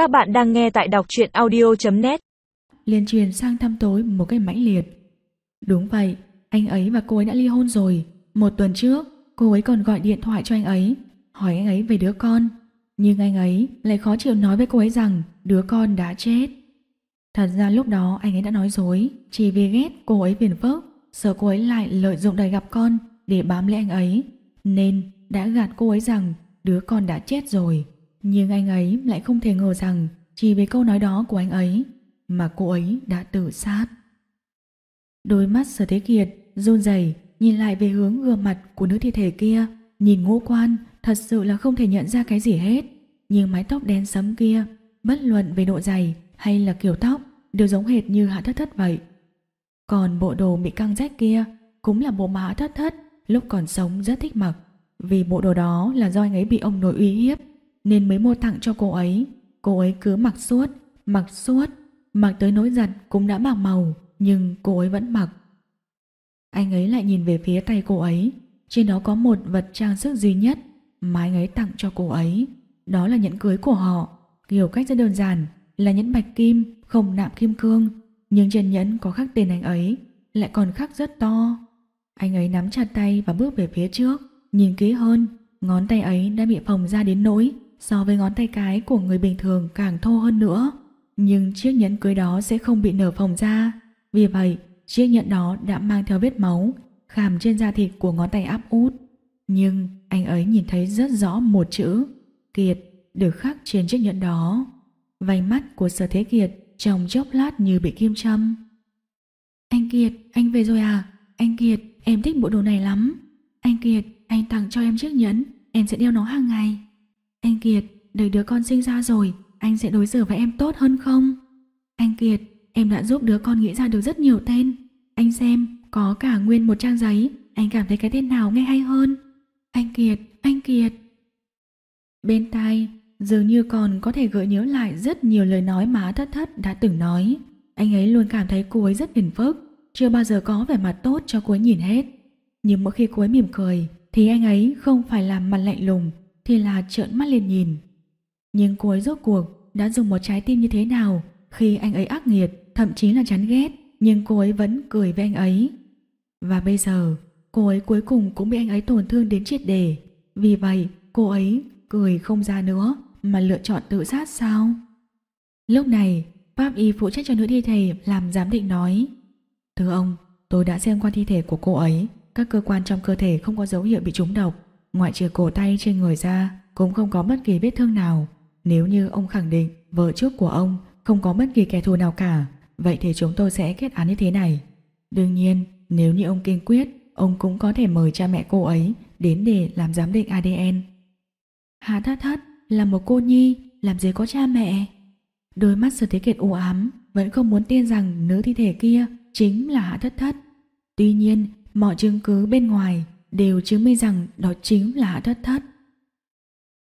Các bạn đang nghe tại đọc truyện audio.net liên truyền sang thăm tối một cách mãnh liệt. Đúng vậy, anh ấy và cô ấy đã ly hôn rồi. Một tuần trước, cô ấy còn gọi điện thoại cho anh ấy, hỏi anh ấy về đứa con. Nhưng anh ấy lại khó chịu nói với cô ấy rằng đứa con đã chết. Thật ra lúc đó anh ấy đã nói dối, chỉ vì ghét cô ấy phiền phức, sợ cô ấy lại lợi dụng đời gặp con để bám lấy anh ấy, nên đã gạt cô ấy rằng đứa con đã chết rồi. Nhưng anh ấy lại không thể ngờ rằng chỉ với câu nói đó của anh ấy mà cô ấy đã tự sát. Đôi mắt Sở Thế Kiệt run rẩy nhìn lại về hướng gương mặt của nữ thi thể kia, nhìn ngũ quan thật sự là không thể nhận ra cái gì hết. Nhưng mái tóc đen sẫm kia, bất luận về độ dày hay là kiểu tóc, đều giống hệt như Hạ Thất Thất vậy. Còn bộ đồ bị căng rách kia cũng là bộ mà Hạ Thất Thất lúc còn sống rất thích mặc. Vì bộ đồ đó là do anh ấy bị ông nội uy hiếp nên mới mua tặng cho cô ấy. Cô ấy cứ mặc suốt, mặc suốt, mặc tới nỗi giặt cũng đã bạc màu, nhưng cô ấy vẫn mặc. Anh ấy lại nhìn về phía tay cô ấy, trên đó có một vật trang sức duy nhất mà anh ấy tặng cho cô ấy. Đó là nhẫn cưới của họ, kiểu cách rất đơn giản, là nhẫn bạch kim, không nạm kim cương, nhưng trên nhẫn có khắc tên anh ấy, lại còn khắc rất to. Anh ấy nắm chặt tay và bước về phía trước, nhìn kỹ hơn, ngón tay ấy đã bị phồng ra đến nỗi so với ngón tay cái của người bình thường càng thô hơn nữa. Nhưng chiếc nhẫn cưới đó sẽ không bị nở phồng ra. Vì vậy, chiếc nhẫn đó đã mang theo vết máu, khảm trên da thịt của ngón tay áp út. Nhưng anh ấy nhìn thấy rất rõ một chữ, Kiệt, được khắc trên chiếc nhẫn đó. Vành mắt của sở thế Kiệt trong chốc lát như bị kim châm. Anh Kiệt, anh về rồi à? Anh Kiệt, em thích bộ đồ này lắm. Anh Kiệt, anh tặng cho em chiếc nhẫn, em sẽ đeo nó hàng ngày. Anh Kiệt, đợi đứa con sinh ra rồi, anh sẽ đối xử với em tốt hơn không? Anh Kiệt, em đã giúp đứa con nghĩ ra được rất nhiều tên. Anh xem, có cả nguyên một trang giấy, anh cảm thấy cái tên nào nghe hay hơn? Anh Kiệt, anh Kiệt. Bên tai, dường như còn có thể gợi nhớ lại rất nhiều lời nói má thất thất đã từng nói. Anh ấy luôn cảm thấy cô ấy rất phiền phức, chưa bao giờ có vẻ mặt tốt cho cô ấy nhìn hết. Nhưng mỗi khi cô ấy mỉm cười, thì anh ấy không phải làm mặt lạnh lùng, thì là trợn mắt lên nhìn. Nhưng cô ấy rốt cuộc đã dùng một trái tim như thế nào khi anh ấy ác nghiệt, thậm chí là chán ghét, nhưng cô ấy vẫn cười với anh ấy. Và bây giờ, cô ấy cuối cùng cũng bị anh ấy tổn thương đến triệt đề. Vì vậy, cô ấy cười không ra nữa mà lựa chọn tự sát sao? Lúc này, pháp y phụ trách cho nữ thi thể làm giám định nói Thưa ông, tôi đã xem qua thi thể của cô ấy, các cơ quan trong cơ thể không có dấu hiệu bị trúng độc, ngoại trừ cổ tay trên người ra cũng không có bất kỳ vết thương nào. Nếu như ông khẳng định vợ trước của ông không có bất kỳ kẻ thù nào cả, vậy thì chúng tôi sẽ kết án như thế này. Đương nhiên, nếu như ông kiên quyết, ông cũng có thể mời cha mẹ cô ấy đến để làm giám định ADN. Hà thất thất là một cô nhi, làm gì có cha mẹ. Đôi mắt Sở Thế Kiệt u ám, vẫn không muốn tin rằng nữ thi thể kia chính là Hạ Thất Thất. Tuy nhiên, mọi chứng cứ bên ngoài đều chứng minh rằng đó chính là Hạ Thất Thất.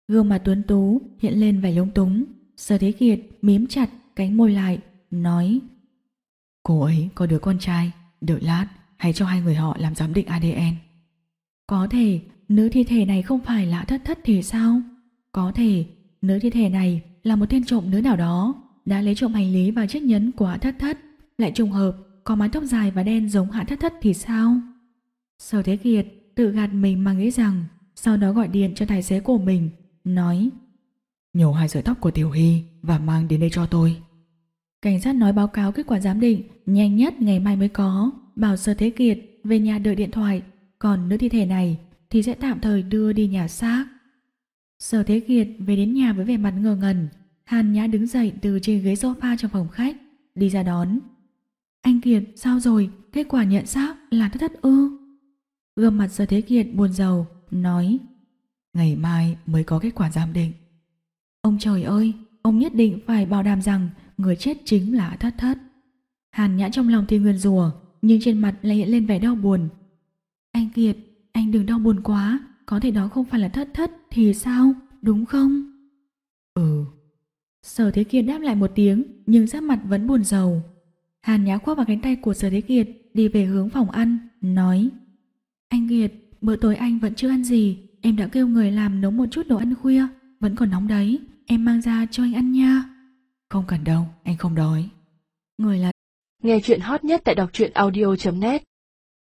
Gương mặt tuấn tú hiện lên vẻ lúng túng, Sở Thế Kiệt mím chặt cánh môi lại, nói Cô ấy có đứa con trai, đợi lát hãy cho hai người họ làm giám định ADN. Có thể nữ thi thể này không phải là thất thất thì sao? Có thể nữ thi thể này là một tên trộm nữ nào đó đã lấy trộm hành lý và chiếc nhẫn của hạ thất thất lại trùng hợp có mái tóc dài và đen giống hạ thất thất thì sao? Sở Thế Kiệt tự gạt mình mà nghĩ rằng sau đó gọi điện cho tài xế của mình nói nhổ hai sợi tóc của Tiểu Hy và mang đến đây cho tôi. Cảnh sát nói báo cáo kết quả giám định nhanh nhất ngày mai mới có, bảo Sơ Thế Kiệt về nhà đợi điện thoại, còn nữ thi thể này thì sẽ tạm thời đưa đi nhà xác. Sở Thế Kiệt về đến nhà với vẻ mặt ngơ ngẩn, Hàn Nhã đứng dậy từ trên ghế sofa trong phòng khách, đi ra đón. Anh Kiệt, sao rồi? Kết quả nhận xác là thất thất ư? Gương mặt Sở Thế Kiệt buồn rầu, nói Ngày mai mới có kết quả giám định. Ông trời ơi, ông nhất định phải bảo đảm rằng người chết chính là thất thất. Hàn Nhã trong lòng thì nguyên rùa, nhưng trên mặt lại hiện lên vẻ đau buồn. Anh Kiệt, anh đừng đau buồn quá, có thể đó không phải là thất thất thì sao, đúng không? Ừ. Sở Thế Kiệt đáp lại một tiếng, nhưng sắc mặt vẫn buồn rầu. Hàn Nhã khoác vào cánh tay của Sở Thế Kiệt, đi về hướng phòng ăn, nói anh Kiệt, bữa tối anh vẫn chưa ăn gì, em đã kêu người làm nấu một chút đồ ăn khuya, vẫn còn nóng đấy, em mang ra cho anh ăn nha. Không cần đâu, anh không đói. Người là Nghe chuyện hot nhất tại đọc truyện audio.net